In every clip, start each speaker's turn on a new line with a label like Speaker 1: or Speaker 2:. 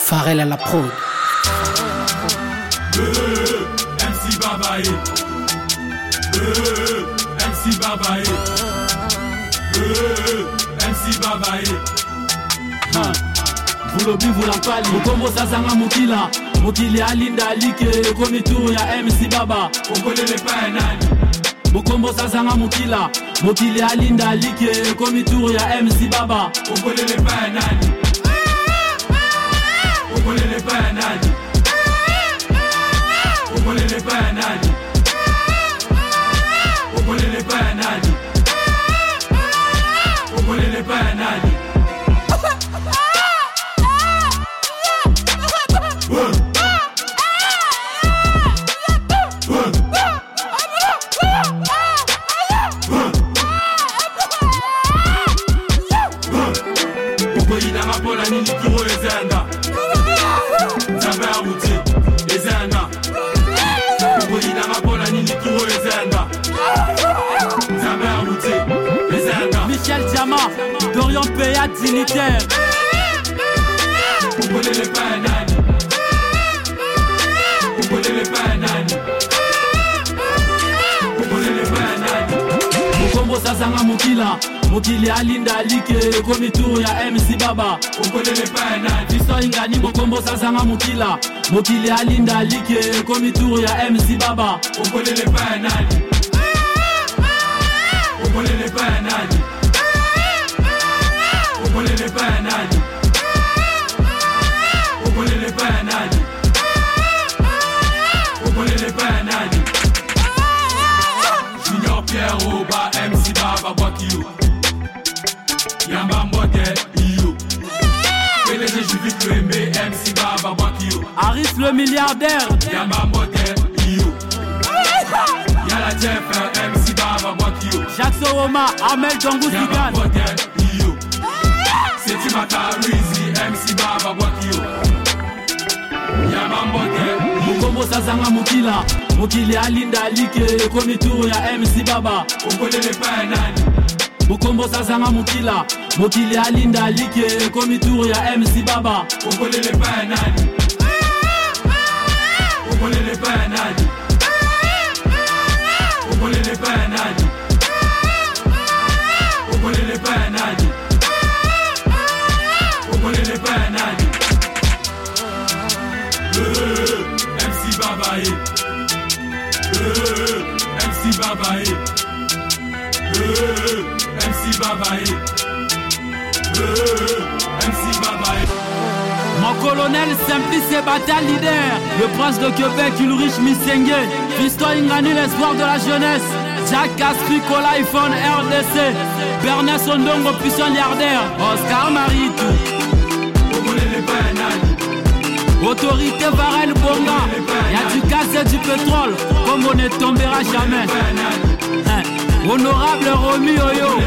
Speaker 1: Pharrell à la prod.
Speaker 2: MC Babae. MC Babae. MC Babae.
Speaker 3: Ha. vulobi vulampali mukombo sasanga mukila mukili alinda alike ekomi turu ya mc baba
Speaker 2: Okolele pa ya nani?
Speaker 3: Mukombo sasanga mukila mokili alinda alike ekomi turu ya mc baba
Speaker 2: Okolele pa ya nani? Okolele pa ya nani? Turo ezanga nzambe abuti ezanga okoyinanga mpo na nini turo ezanga nzambe abuti ezanga
Speaker 3: michel diama dorian peya dignitaire.
Speaker 2: Ya nani
Speaker 3: sasanga mokila mokili alinda alike ekomi turu ya mc baba.
Speaker 2: Okolele pa ya nani
Speaker 3: biso ingani mokombo sasanga mokila mokili alinda alike ekomi turu ya mc baba.
Speaker 2: Okolele pa nani okolele pa nani mc baba bwakio yamba mbote iyo juvik lembe mc baba bwakio
Speaker 3: aris le milliardaire.
Speaker 2: Yamba mbote iyo yala jeff mc baba bwakio
Speaker 3: jacques sowoma amel dongu sigan
Speaker 2: iyo setimaka rizi mc baba bwakio yamba mbote
Speaker 3: mokombo sasanga mokila mokili alinda alike ekomi turu ya mc baba.
Speaker 2: Okolele pa ya nani?
Speaker 3: Mokombo sasanga mokila mokili alinda alike ekomi turu ya mc baba.
Speaker 2: Okolele pa ya nani? Okolele pa ya nani? Okolele pa ya nani? Okolele pa ya nani? Okolele pa ya nani? MC Babae Euh, MC Babae Euh, MC Babae Euh, MC Babae
Speaker 3: Mon colonel Simplice Bata leader, le prince de Québec, Ulrich Missengue, Fiston Ingani, l'espoir de la jeunesse, Jack Caspi, Cola iPhone RDC, Bernard Sondongo, puissant milliardaire, Oscar Maritou,
Speaker 2: ya
Speaker 3: autorité Varel Bonga, y a du et du pétrole, comme on ne tombera jamais. Hein. Honorable Romy Oyo,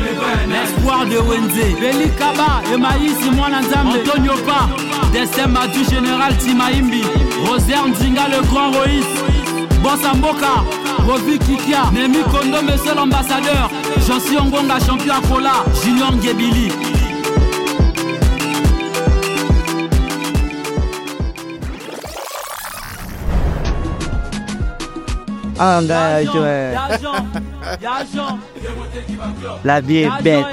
Speaker 3: l'espoir de Wenze, Beli Kaba, Emaïs Mwana Nzambe, Antonio Pa, Destin Madu Général Timaimbi, Roser Nzinga le Grand Roïs, Bossa Mboka, Rovi Kikia, Nemi Kondo, Monsieur l'ambassadeur, Jansi Ongonga, champion à Kola, Junior Ngebili.
Speaker 4: Ah,
Speaker 3: bah, là, ouais.
Speaker 4: La vie est bête.